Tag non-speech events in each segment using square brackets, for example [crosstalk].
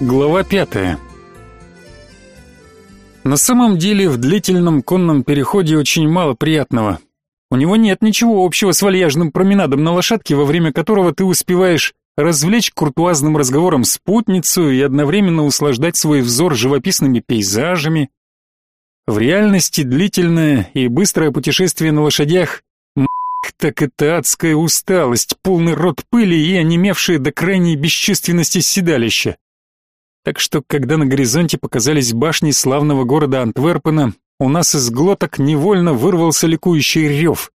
Глава пятая. На самом деле в длительном конном переходе очень мало приятного. У него нет ничего общего с вальяжным променадом на лошадке, во время которого ты успеваешь развлечь куртуазным разговором спутницу и одновременно услаждать свой взор живописными пейзажами. В реальности длительное и быстрое путешествие на лошадях так это адская усталость, полный рот пыли и онемевшие до крайней бесчувственности седалища. Так что, когда на горизонте показались башни славного города Антверпена, у нас из глоток невольно вырвался ликующий рев.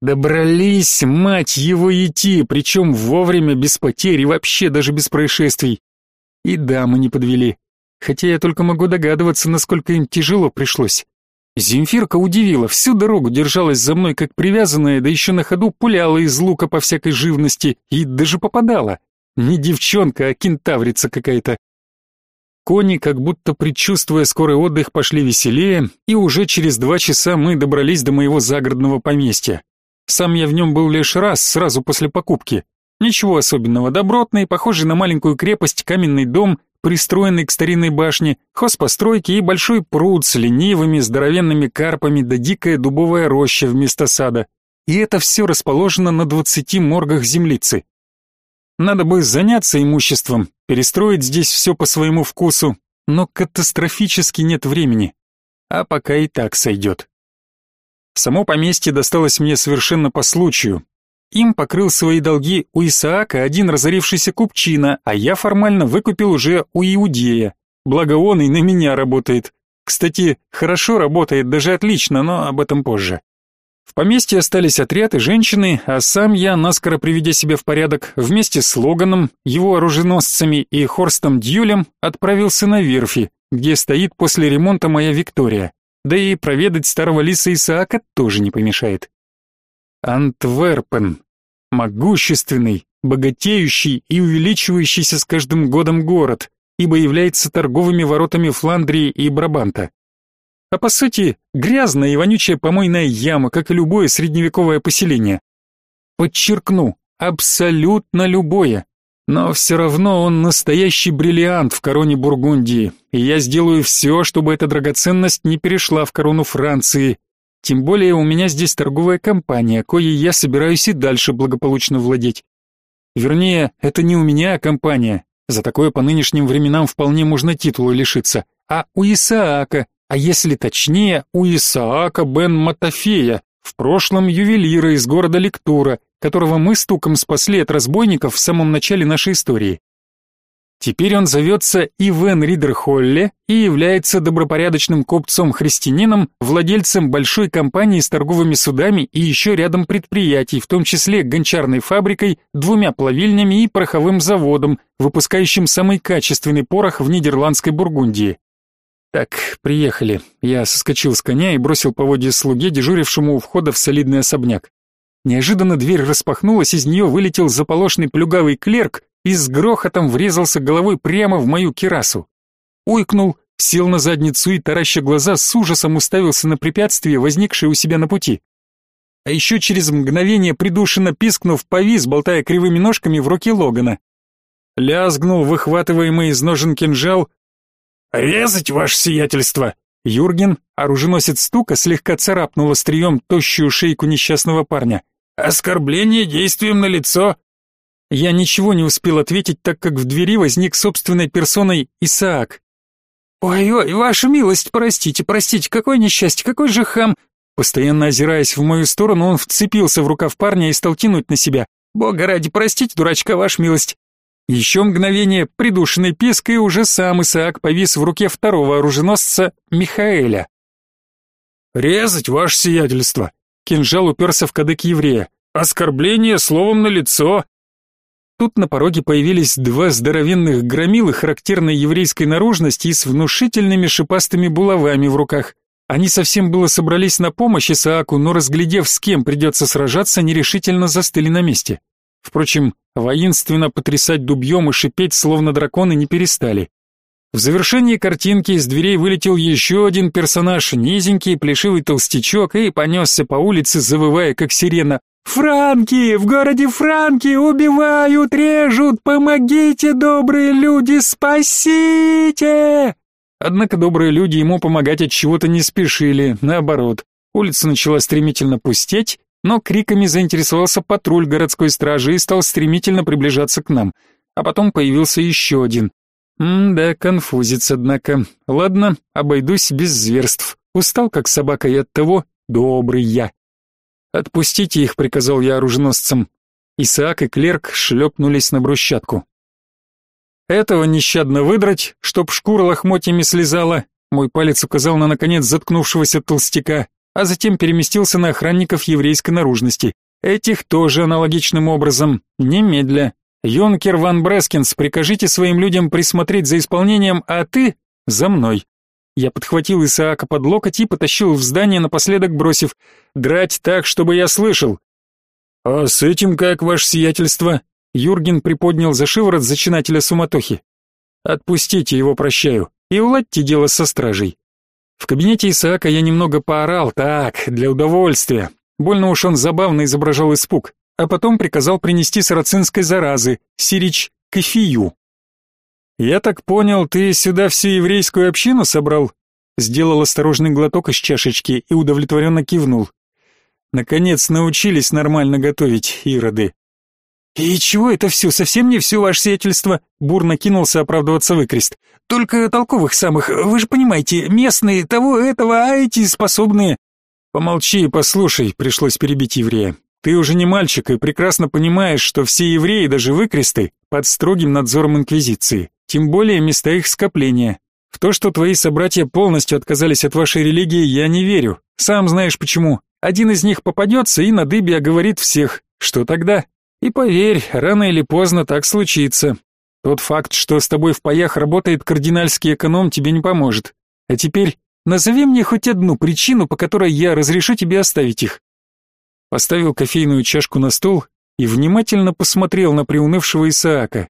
Добрались, мать его, идти, причем вовремя, без потерь и вообще даже без происшествий. И дамы не подвели, хотя я только могу догадываться, насколько им тяжело пришлось. Земфирка удивила, всю дорогу держалась за мной как привязанная, да еще на ходу пуляла из лука по всякой живности и даже попадала. Не девчонка, а кентаврица какая-то. Кони, как будто предчувствуя скорый отдых, пошли веселее, и уже через два часа мы добрались до моего загородного поместья. Сам я в нем был лишь раз, сразу после покупки. Ничего особенного, добротный, похожий на маленькую крепость, каменный дом, пристроенный к старинной башне, хозпостройки и большой пруд с ленивыми здоровенными карпами да дикая дубовая роща вместо сада. И это все расположено на двадцати моргах землицы. Надо бы заняться имуществом, перестроить здесь все по своему вкусу, но катастрофически нет времени. А пока и так сойдет. Само поместье досталось мне совершенно по случаю. Им покрыл свои долги у Исаака один разорившийся купчина, а я формально выкупил уже у Иудея. Благо он и на меня работает. Кстати, хорошо работает, даже отлично, но об этом позже. В поместье остались отряд и женщины, а сам я, наскоро приведя себя в порядок, вместе с Логаном, его оруженосцами и Хорстом Дьюлем отправился на верфи, где стоит после ремонта моя Виктория. Да и проведать старого лиса Исаака тоже не помешает. Антверпен. Могущественный, богатеющий и увеличивающийся с каждым годом город, ибо является торговыми воротами Фландрии и Брабанта. А по сути, грязная и вонючая помойная яма, как и любое средневековое поселение. Подчеркну, абсолютно любое. Но все равно он настоящий бриллиант в короне Бургундии, и я сделаю все, чтобы эта драгоценность не перешла в корону Франции, тем более у меня здесь торговая компания, коей я собираюсь и дальше благополучно владеть. Вернее, это не у меня а компания. За такое по нынешним временам вполне можно титула лишиться. А у Исаака, а если точнее, у Исаака бен Матафея, в прошлом ювелира из города Лектура, которого мы стуком спасли от разбойников в самом начале нашей истории. Теперь он зовется Ивен Ридерхолле и является добропорядочным купцом-христианином, владельцем большой компании с торговыми судами и еще рядом предприятий, в том числе гончарной фабрикой, двумя плавильнями и пороховым заводом, выпускающим самый качественный порох в Нидерландской Бургундии. Так, приехали. Я соскочил с коня и бросил поводья слуге, дежурившему у входа в солидный особняк. Неожиданно дверь распахнулась, из нее вылетел заполошный плюгавый клерк и с грохотом врезался головой прямо в мою кирасу. Уйкнул, сел на задницу и, тараща глаза, с ужасом уставился на препятствие, возникшее у себя на пути. А еще через мгновение, придушенно пискнув, повис, болтая кривыми ножками в руке Логана. Лязгнул выхватываемый из ножен кинжал. «Резать, ваше сиятельство!» Юрген, оруженосец стука, слегка царапнул острием тощую шейку несчастного парня. «Оскорбление действием на лицо!» Я ничего не успел ответить, так как в двери возник собственной персоной Исаак. «Ой-ой, ваша милость, простите, простите, какое несчастье, какой же хам!» Постоянно озираясь в мою сторону, он вцепился в рукав парня и стал тянуть на себя. «Бога ради, простите, дурачка, ваша милость!» Еще мгновение, придушенный писк, и уже сам Исаак повис в руке второго оруженосца Михаэля. «Резать, ваше сиятельство!» Кинжал уперся в кадык еврея. «Оскорбление словом на лицо!» Тут на пороге появились два здоровенных громилы характерной еврейской наружности и с внушительными шипастыми булавами в руках. Они совсем было собрались на помощь Исааку, но, разглядев, с кем придется сражаться, нерешительно застыли на месте. Впрочем, воинственно потрясать дубьем и шипеть, словно драконы, не перестали. В завершении картинки из дверей вылетел еще один персонаж, низенький, плешивый толстячок, и понесся по улице, завывая, как сирена «Франки! В городе Франки! Убивают, режут! Помогите, добрые люди! Спасите!» Однако добрые люди ему помогать от чего-то не спешили, наоборот. Улица начала стремительно пустеть, но криками заинтересовался патруль городской стражи и стал стремительно приближаться к нам. А потом появился еще один. М-да, конфузится, однако. Ладно, обойдусь без зверств. Устал, как собака, и от того добрый я. «Отпустите их», — приказал я оруженосцам. Исаак и клерк шлепнулись на брусчатку. Этого нещадно выдрать, чтоб шкура лохмотьями слезала. Мой палец указал на наконец заткнувшегося толстяка, а затем переместился на охранников еврейской наружности. Этих тоже аналогичным образом, немедля. Юнкер Ван Брескинс, прикажите своим людям присмотреть за исполнением, а ты за мной. Я подхватил Исаака под локоть и потащил в здание, напоследок бросив «Драть так, чтобы я слышал». «А с этим как, ваше сиятельство?» Юрген приподнял за шиворот зачинателя суматохи. «Отпустите его, прощаю, и уладьте дело со стражей». В кабинете Исаака я немного поорал, так, для удовольствия. Больно уж он забавно изображал испуг, а потом приказал принести сарацинской заразы, сирич кофею. «Я так понял, ты сюда всю еврейскую общину собрал?» Сделал осторожный глоток из чашечки и удовлетворенно кивнул. «Наконец научились нормально готовить, ироды». «И чего это все? Совсем не все ваше сиятельство?» Бурно кинулся оправдываться выкрест. «Только толковых самых, вы же понимаете, местные, того, этого, а эти способные...» «Помолчи и послушай», — пришлось перебить еврея. «Ты уже не мальчик и прекрасно понимаешь, что все евреи, даже выкресты, под строгим надзором Инквизиции, тем более места их скопления. В то, что твои собратья полностью отказались от вашей религии, я не верю. Сам знаешь почему. Один из них попадется и на дыбе оговорит всех. Что тогда? И поверь, рано или поздно так случится. Тот факт, что с тобой в паях работает кардинальский эконом, тебе не поможет. А теперь назови мне хоть одну причину, по которой я разрешу тебе оставить их. Поставил кофейную чашку на стол и внимательно посмотрел на приунывшего Исаака.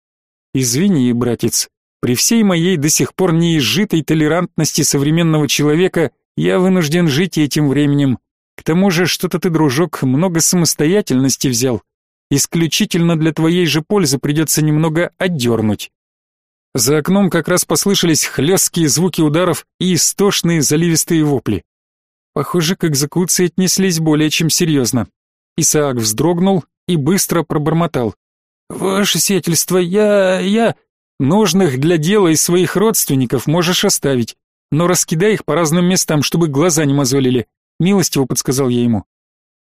Извини, братец, при всей моей до сих пор неизжитой толерантности современного человека я вынужден жить этим временем. К тому же, что-то ты, дружок, много самостоятельности взял. Исключительно для твоей же пользы придется немного отдернуть. За окном как раз послышались хлесткие звуки ударов и истошные заливистые вопли. Похоже, к экзекуции отнеслись более чем серьезно. Исаак вздрогнул и быстро пробормотал. «Ваше сиятельство, я... я...» «Нужных для дела из своих родственников можешь оставить, но раскидай их по разным местам, чтобы глаза не мозолили», — милостиво подсказал я ему.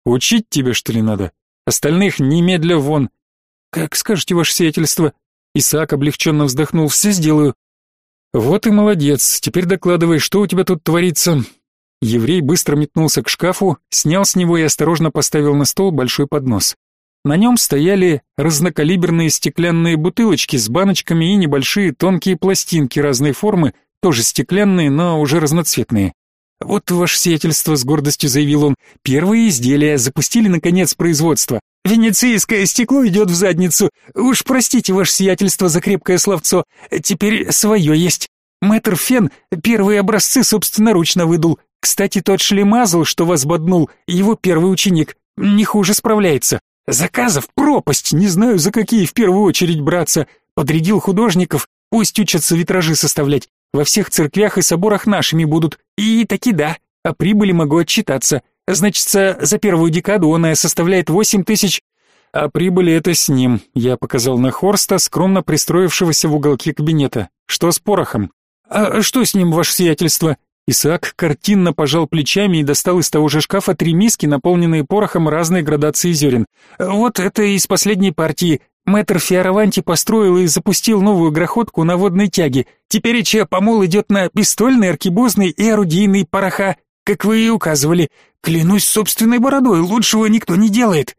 «Учить тебе, что ли, надо? Остальных немедля вон». «Как скажете, ваше сиятельство?» Исаак облегченно вздохнул. «Все сделаю». «Вот и молодец. Теперь докладывай, что у тебя тут творится?» Еврей быстро метнулся к шкафу, снял с него и осторожно поставил на стол большой поднос. На нем стояли разнокалиберные стеклянные бутылочки с баночками и небольшие тонкие пластинки разной формы, тоже стеклянные, но уже разноцветные. «Вот ваше сиятельство», — с гордостью заявил он, — «первые изделия запустили, наконец, производство. Венецийское стекло идет в задницу. Уж простите, ваше сиятельство, за крепкое словцо. Теперь свое есть. Мэтр Фен первые образцы собственноручно выдул. Кстати, тот шлемазл, что вас боднул, его первый ученик, не хуже справляется. Заказов пропасть, не знаю, за какие в первую очередь браться. Подрядил художников, пусть учатся витражи составлять. Во всех церквях и соборах нашими будут. И таки да, о прибыли могу отчитаться. Значится, за первую декаду она составляет восемь тысяч... А прибыли это с ним, я показал на Хорста, скромно пристроившегося в уголке кабинета. Что с порохом? А что с ним, ваше сиятельство? Исаак картинно пожал плечами и достал из того же шкафа три миски, наполненные порохом разной градации зерен. «Вот это из последней партии. Мэтр Фиараванти построил и запустил новую гроходку на водной тяге. Теперь че помол идет на пистольный, аркебузный и орудийный пороха, как вы и указывали. Клянусь собственной бородой, лучшего никто не делает».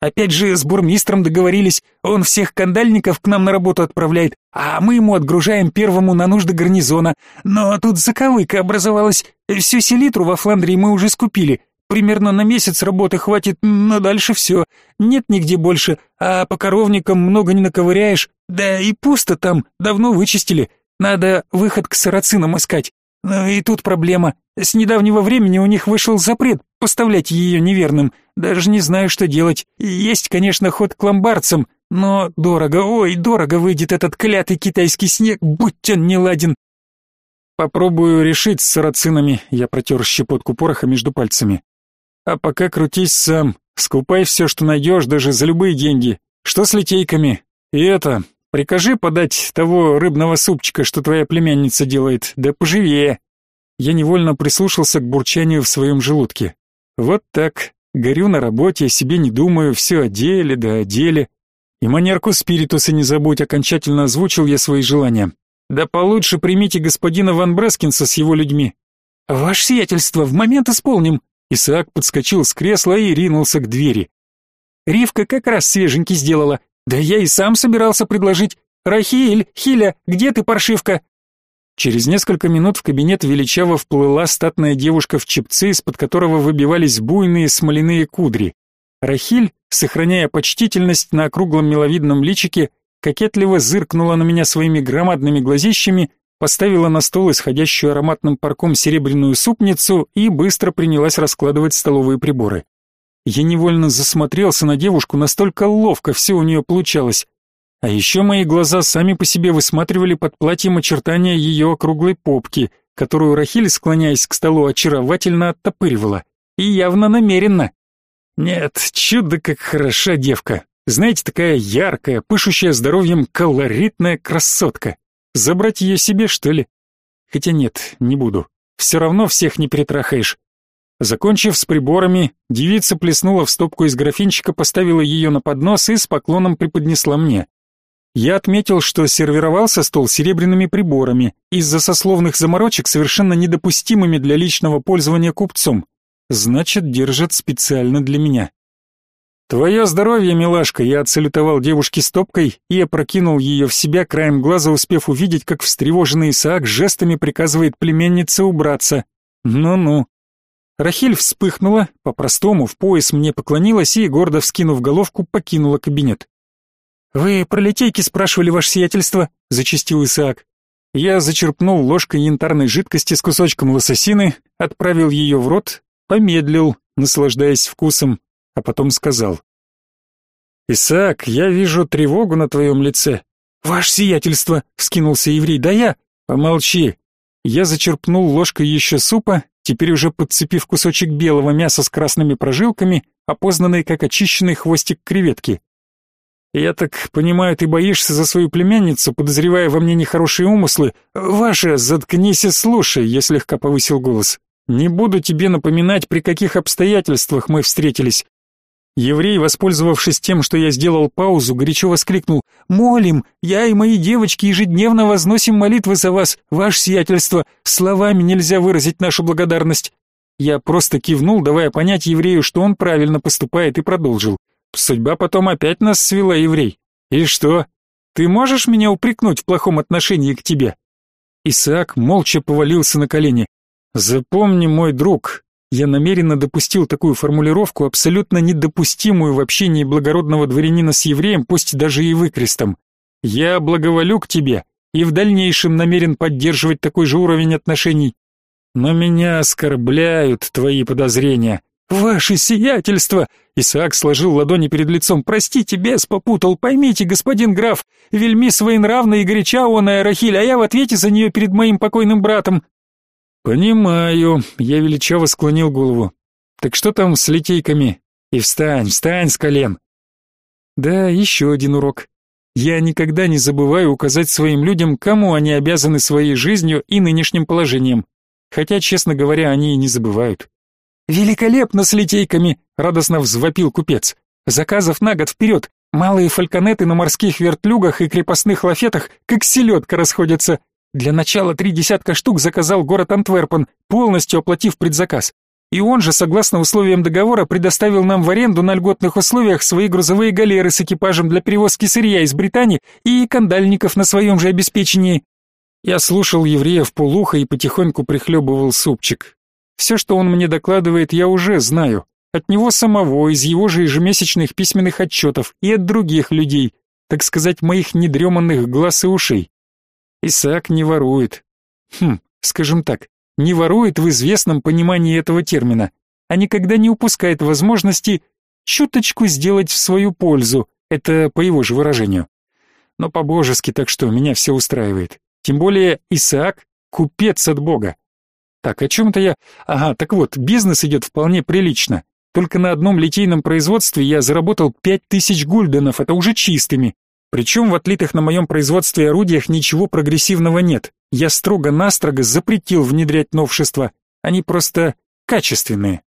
Опять же, с бурмистром договорились, он всех кандальников к нам на работу отправляет, а мы ему отгружаем первому на нужды гарнизона. Но тут заковыка образовалась. Всю селитру во Фландрии мы уже скупили. Примерно на месяц работы хватит, но дальше все. Нет нигде больше, а по коровникам много не наковыряешь. Да и пусто там, давно вычистили. Надо выход к сарацинам искать. Но и тут проблема. С недавнего времени у них вышел запрет поставлять ее неверным. Даже не знаю, что делать. Есть, конечно, ход к ломбардцам, но дорого, ой, дорого выйдет этот клятый китайский снег, будь он не ладен. Попробую решить с сарацинами, я протер щепотку пороха между пальцами. А пока крутись сам, скупай все, что найдешь, даже за любые деньги. Что с литейками? И это, прикажи подать того рыбного супчика, что твоя племянница делает, да поживее. Я невольно прислушался к бурчанию в своем желудке. Вот так, горю на работе, о себе не думаю, все о деле да о деле. И манерку спиритуса не забудь, окончательно озвучил я свои желания. Да получше примите господина Ван Брескинса с его людьми. Ваше сиятельство, в момент исполним. Исаак подскочил с кресла и ринулся к двери. Ривка как раз свеженький сделала. Да я и сам собирался предложить. Рахиль, Хиля, где ты, паршивка? Через несколько минут в кабинет величаво вплыла статная девушка в чепце, из-под которого выбивались буйные смоляные кудри. Рахиль, сохраняя почтительность на округлом миловидном личике, кокетливо зыркнула на меня своими громадными глазищами, поставила на стол исходящую ароматным парком серебряную супницу и быстро принялась раскладывать столовые приборы. Я невольно засмотрелся на девушку, настолько ловко все у нее получалось. А еще мои глаза сами по себе высматривали под платьем очертания ее округлой попки, которую Рахиль, склоняясь к столу, очаровательно оттопыривала. И явно намеренно. Нет, чудо как хороша девка. Знаете, такая яркая, пышущая здоровьем, колоритная красотка. Забрать ее себе, что ли? Хотя нет, не буду. Все равно всех не перетрахаешь. Закончив с приборами, девица плеснула в стопку из графинчика, поставила ее на поднос и с поклоном преподнесла мне. Я отметил, что сервировался стол серебряными приборами, из-за сословных заморочек совершенно недопустимыми для личного пользования купцом. Значит, держат специально для меня. «Твое здоровье, милашка!» Я отсалютовал девушке стопкой и опрокинул ее в себя, краем глаза успев увидеть, как встревоженный Исаак жестами приказывает племеннице убраться. «Ну-ну». Рахиль вспыхнула, по-простому, в пояс мне поклонилась и, гордо вскинув головку, покинула кабинет. «Вы про литейки спрашивали, ваше сиятельство?» — зачастил Исаак. Я зачерпнул ложкой янтарной жидкости с кусочком лососины, отправил ее в рот, помедлил, наслаждаясь вкусом, а потом сказал. «Исаак, я вижу тревогу на твоем лице». «Ваше сиятельство!» — вскинулся еврей. «Да я...» «Помолчи». Я зачерпнул ложкой еще супа, теперь уже подцепив кусочек белого мяса с красными прожилками, опознанный как очищенный хвостик креветки. «Я так понимаю, ты боишься за свою племянницу, подозревая во мне нехорошие умыслы. Ваша, заткнись и слушай», — я слегка повысил голос. «Не буду тебе напоминать, при каких обстоятельствах мы встретились». Еврей, воспользовавшись тем, что я сделал паузу, горячо воскликнул «Молим! Я и мои девочки ежедневно возносим молитвы за вас, ваше сиятельство! Словами нельзя выразить нашу благодарность!» Я просто кивнул, давая понять еврею, что он правильно поступает, и продолжил. Судьба потом опять нас свела, еврей. И что? Ты можешь меня упрекнуть в плохом отношении к тебе? Исаак молча повалился на колени. Запомни, мой друг, я намеренно допустил такую формулировку, абсолютно недопустимую в общении благородного дворянина с евреем, пусть даже и выкрестом. Я благоволю к тебе и в дальнейшем намерен поддерживать такой же уровень отношений. Но меня оскорбляют твои подозрения. «Ваше сиятельство!» Исаак сложил ладони перед лицом. «Простите, бес попутал. Поймите, господин граф, вельми своенравна и горяча он Рахиль, а я в ответе за нее перед моим покойным братом». «Понимаю», — я величаво склонил голову. «Так что там с литейками? И встань, встань с колен». Да, еще один урок. Я никогда не забываю указать своим людям, кому они обязаны своей жизнью и нынешним положением. Хотя, честно говоря, они и не забывают. «Великолепно с литейками!» — радостно взвопил купец. «Заказов на год вперед! Малые фальконеты на морских вертлюгах и крепостных лафетах как селедка расходятся. Для начала три десятка штук заказал город Антверпен, полностью оплатив предзаказ. И он же, согласно условиям договора, предоставил нам в аренду на льготных условиях свои грузовые галеры с экипажем для перевозки сырья из Британии и кандальников на своем же обеспечении. Я слушал еврея в полухо и потихоньку прихлебывал супчик. Все, что он мне докладывает, я уже знаю. От него самого, из его же ежемесячных письменных отчетов и от других людей, так сказать, моих недреманных глаз и ушей. Исаак не ворует. Хм, скажем так, не ворует в известном понимании этого термина. а никогда не упускает возможности чуточку сделать в свою пользу, это по его же выражению. Но по-божески так что, меня все устраивает. Тем более Исаак — купец от Бога. Так, о чем-то я... Ага, так вот, бизнес идет вполне прилично. Только на одном литейном производстве я заработал пять тысяч гульденов, это уже чистыми. Причем в отлитых на моем производстве орудиях ничего прогрессивного нет. Я строго-настрого запретил внедрять новшества. Они просто качественные.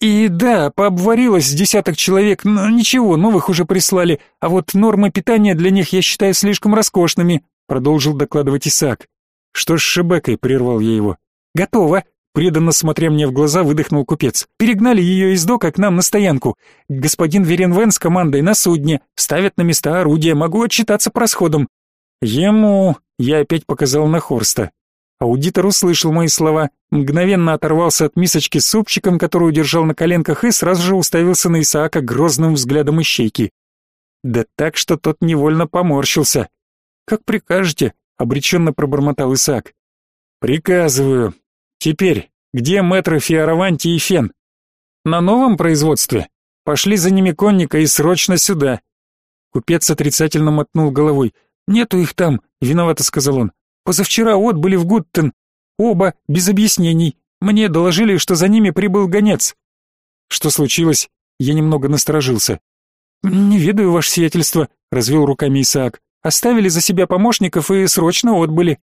И да, пообварилось десяток человек, но ничего, новых уже прислали, а вот нормы питания для них я считаю слишком роскошными, продолжил докладывать Исаак. Что с Шебекой, прервал я его. Готово, преданно смотря мне в глаза, выдохнул купец. Перегнали ее из дока к нам на стоянку. Господин Веренвен с командой на судне, ставят на места орудия, могу отчитаться по расходам. Ему, я опять показал на Хорста. Аудитор услышал мои слова, мгновенно оторвался от мисочки с супчиком, которую держал на коленках, и сразу же уставился на Исаака грозным взглядом ищейки. Да так, что тот невольно поморщился. «Как прикажете», — обреченно пробормотал Исаак. «Приказываю. Теперь, где мэтры Фиараванти и Фен?» «На новом производстве. Пошли за ними конника и срочно сюда». Купец отрицательно мотнул головой. «Нету их там», — виновато сказал он. Позавчера отбыли в Гуттен. Оба, без объяснений. Мне доложили, что за ними прибыл гонец. Что случилось? Я немного насторожился. Не ведаю, ваше сиятельство, развел руками Исаак. Оставили за себя помощников и срочно отбыли.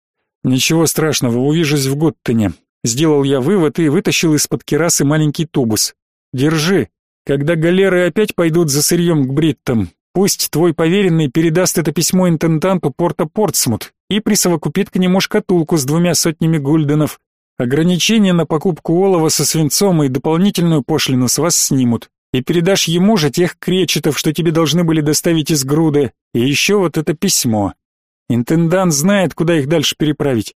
Ничего страшного, увижусь в Гуттене. Сделал я вывод и вытащил из-под керасы маленький тубус. Держи. Когда галеры опять пойдут за сырьем к бриттам, пусть твой поверенный передаст это письмо интенданту порта Портсмут и присовокупит к нему шкатулку с двумя сотнями гульденов. Ограничение на покупку олова со свинцом и дополнительную пошлину с вас снимут. И передашь ему же тех кречетов, что тебе должны были доставить из груды, и еще вот это письмо. Интендант знает, куда их дальше переправить.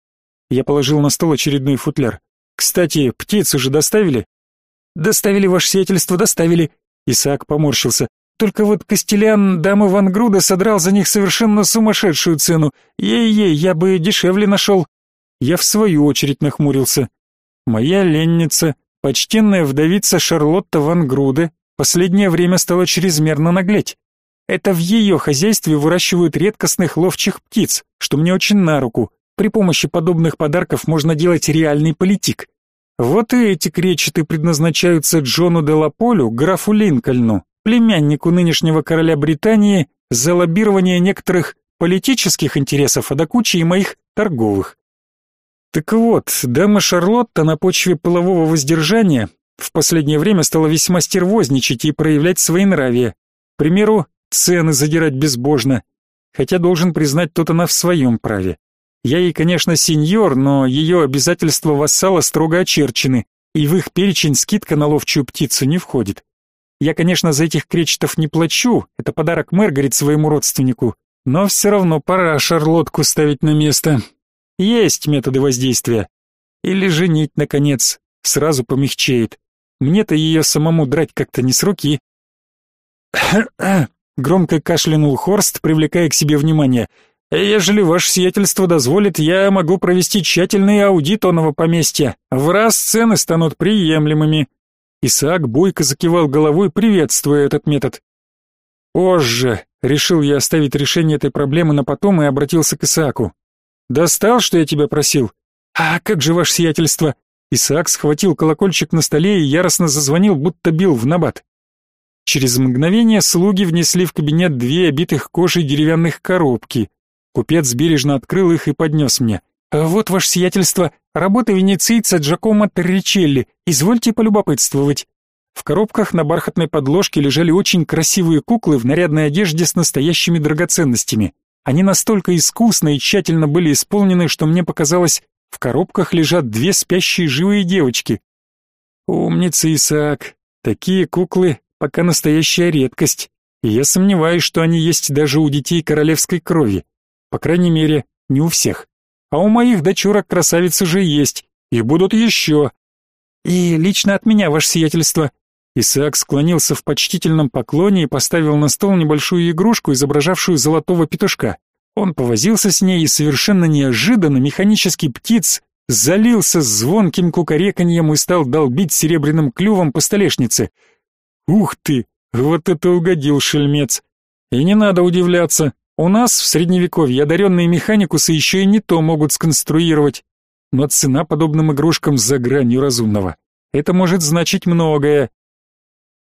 Я положил на стол очередной футляр. Кстати, птицу же доставили? Доставили, ваше сиятельство, доставили. Исаак поморщился. Только вот Костелян дамы Ван Груда содрал за них совершенно сумасшедшую цену. Ей-ей, я бы дешевле нашел. Я в свою очередь нахмурился. Моя ленница, почтенная вдовица Шарлотта Ван Груде, последнее время стала чрезмерно наглеть. Это в ее хозяйстве выращивают редкостных ловчих птиц, что мне очень на руку. При помощи подобных подарков можно делать реальный политик. Вот и эти кречеты предназначаются Джону де Лаполю, графу Линкольну, племяннику нынешнего короля Британии, за лоббирование некоторых политических интересов, а до кучи и моих торговых. Так вот, дама Шарлотта на почве полового воздержания в последнее время стала весьма стервозничать и проявлять свои нравия. К примеру, цены задирать безбожно, хотя должен признать, тут она в своем праве. Я ей, конечно, сеньор, но ее обязательства вассала строго очерчены, и в их перечень скидка на ловчую птицу не входит. Я, конечно, за этих кречетов не плачу, это подарок Мэргарит своему родственнику, но все равно пора шарлотку ставить на место. Есть методы воздействия. Или женить, наконец, сразу помягчеет. Мне-то ее самому драть как-то не с руки. [coughs] Громко кашлянул Хорст, привлекая к себе внимание. «Ежели ваше сиятельство дозволит, я могу провести тщательный аудит оного поместья. В раз цены станут приемлемыми. Исаак бойко закивал головой, приветствуя этот метод. Позже решил я оставить решение этой проблемы на потом и обратился к Исааку. Достал, что я тебя просил? А как же ваше сиятельство? Исаак схватил колокольчик на столе и яростно зазвонил, будто бил в набат. Через мгновение слуги внесли в кабинет две обитых кожей деревянных коробки. Купец бережно открыл их и поднес мне. «А «Вот, ваше сиятельство, работа венецийца Джакомо Торричелли, извольте полюбопытствовать». В коробках на бархатной подложке лежали очень красивые куклы в нарядной одежде с настоящими драгоценностями. Они настолько искусно и тщательно были исполнены, что мне показалось, в коробках лежат две спящие живые девочки. Умница, Исаак. Такие куклы пока настоящая редкость. И я сомневаюсь, что они есть даже у детей королевской крови. По крайней мере, не у всех а у моих дочурок красавиц уже есть, и будут еще. И лично от меня, ваше сиятельство». Исаак склонился в почтительном поклоне и поставил на стол небольшую игрушку, изображавшую золотого петушка. Он повозился с ней, и совершенно неожиданно механический птиц залился звонким кукареканьем и стал долбить серебряным клювом по столешнице. Ух ты, вот это угодил шельмец. И не надо удивляться, у нас в средневековье одаренные механикусы еще и не то могут сконструировать. Но цена подобным игрушкам за гранью разумного. Это может значить многое.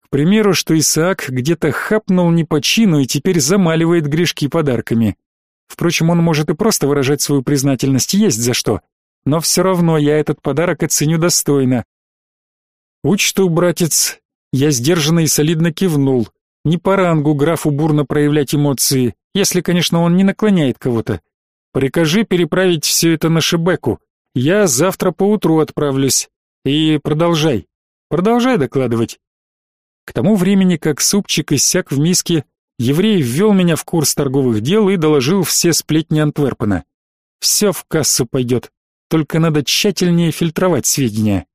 К примеру, что Исаак где-то хапнул не по чину и теперь замаливает грешки подарками. Впрочем, он может и просто выражать свою признательность, есть за что. Но все равно я этот подарок оценю достойно. Учту, братец. Я сдержанно и солидно кивнул. Не по рангу графу бурно проявлять эмоции, если, конечно, он не наклоняет кого-то. Прикажи переправить все это на Шебеку. Я завтра поутру отправлюсь. И продолжай. Продолжай докладывать. К тому времени, как супчик иссяк в миске, еврей ввел меня в курс торговых дел и доложил все сплетни Антверпена. Все в кассу пойдет, только надо тщательнее фильтровать сведения.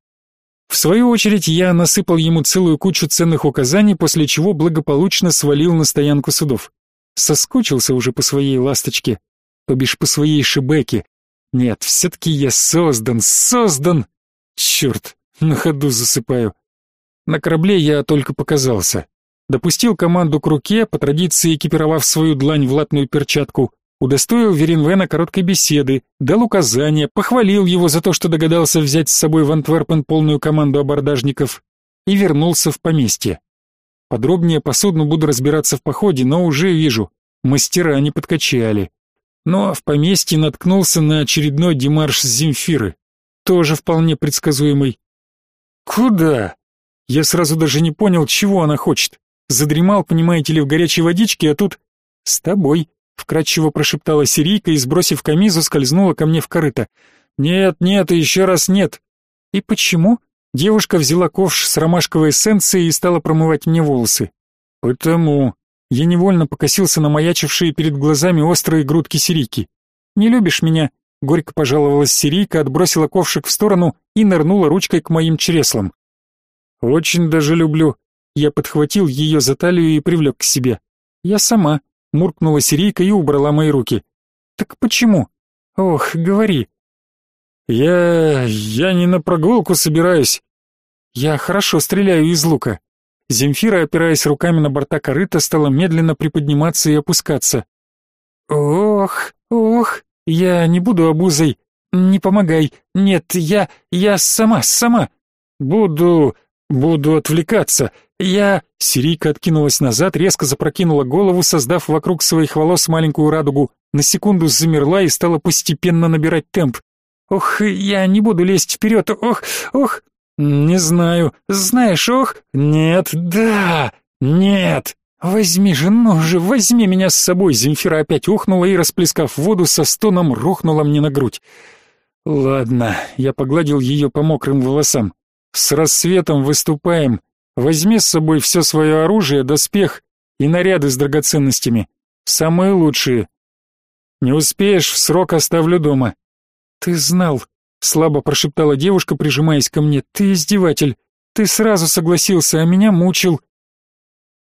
В свою очередь я насыпал ему целую кучу ценных указаний, после чего благополучно свалил на стоянку судов. Соскучился уже по своей ласточке, то по своей шибеке. Нет, все-таки я создан, создан! Черт, на ходу засыпаю. На корабле я только показался. Допустил команду к руке, по традиции экипировав свою длань в латную перчатку, удостоил Веринвена короткой беседы, дал указания, похвалил его за то, что догадался взять с собой в Антверпен полную команду абордажников и вернулся в поместье. Подробнее по судну буду разбираться в походе, но уже вижу, мастера не подкачали. Но в поместье наткнулся на очередной демарш Земфиры, тоже вполне предсказуемый. Куда? Я сразу даже не понял, чего она хочет. Задремал, понимаете ли, в горячей водичке, а тут... С тобой вкрадчиво прошептала сирийка и, сбросив камизу, скользнула ко мне в корыто. «Нет, нет и еще раз нет». «И почему?» Девушка взяла ковш с ромашковой эссенцией и стала промывать мне волосы. «Потому...» Я невольно покосился на маячившие перед глазами острые грудки сирийки. «Не любишь меня?» Горько пожаловалась сирийка, отбросила ковшик в сторону и нырнула ручкой к моим чреслам. «Очень даже люблю». Я подхватил ее за талию и привлек к себе. «Я сама», Муркнула сирийка и убрала мои руки. «Так почему? Ох, говори». «Я... я не на прогулку собираюсь». «Я хорошо стреляю из лука». Земфира, опираясь руками на борта корыта, стала медленно приподниматься и опускаться. «Ох, ох, я не буду обузой. Не помогай. Нет, я... я сама, сама. Буду... буду отвлекаться. «Я...» Сирийка откинулась назад, резко запрокинула голову, создав вокруг своих волос маленькую радугу, на секунду замерла и стала постепенно набирать темп. «Ох, я не буду лезть вперед, ох, ох...» «Не знаю. Знаешь, ох...» «Нет, да, нет...» «Возьми же, ну же, возьми меня с собой!» Земфира опять ухнула и, расплескав воду, со стоном рухнула мне на грудь. «Ладно», — я погладил ее по мокрым волосам. «С рассветом выступаем. Возьми с собой все свое оружие, доспех и наряды с драгоценностями. Самые лучшие. Не успеешь, в срок оставлю дома. Ты знал, слабо прошептала девушка, прижимаясь ко мне. Ты издеватель. Ты сразу согласился, а меня мучил.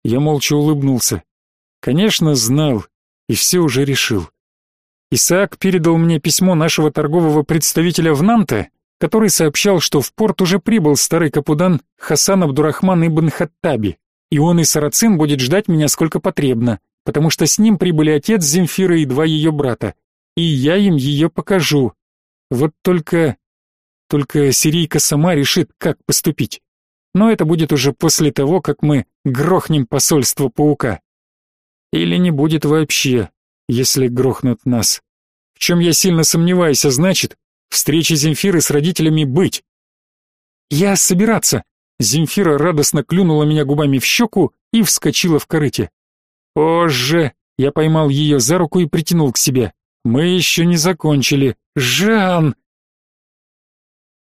Я молча улыбнулся. Конечно, знал и все уже решил. Исаак передал мне письмо нашего торгового представителя в Нанте, который сообщал, что в порт уже прибыл старый капудан Хасан Абдурахман ибн Хаттаби, и он и Сарацин будет ждать меня сколько потребно, потому что с ним прибыли отец Земфиры и два ее брата, и я им ее покажу. Вот только... Только сирийка сама решит, как поступить. Но это будет уже после того, как мы грохнем посольство паука. Или не будет вообще, если грохнут нас. В чем я сильно сомневаюсь, а значит, Встречи Земфиры с родителями быть. Я собираться. Земфира радостно клюнула меня губами в щеку и вскочила в корыте. Позже я поймал ее за руку и притянул к себе. Мы еще не закончили. Жан!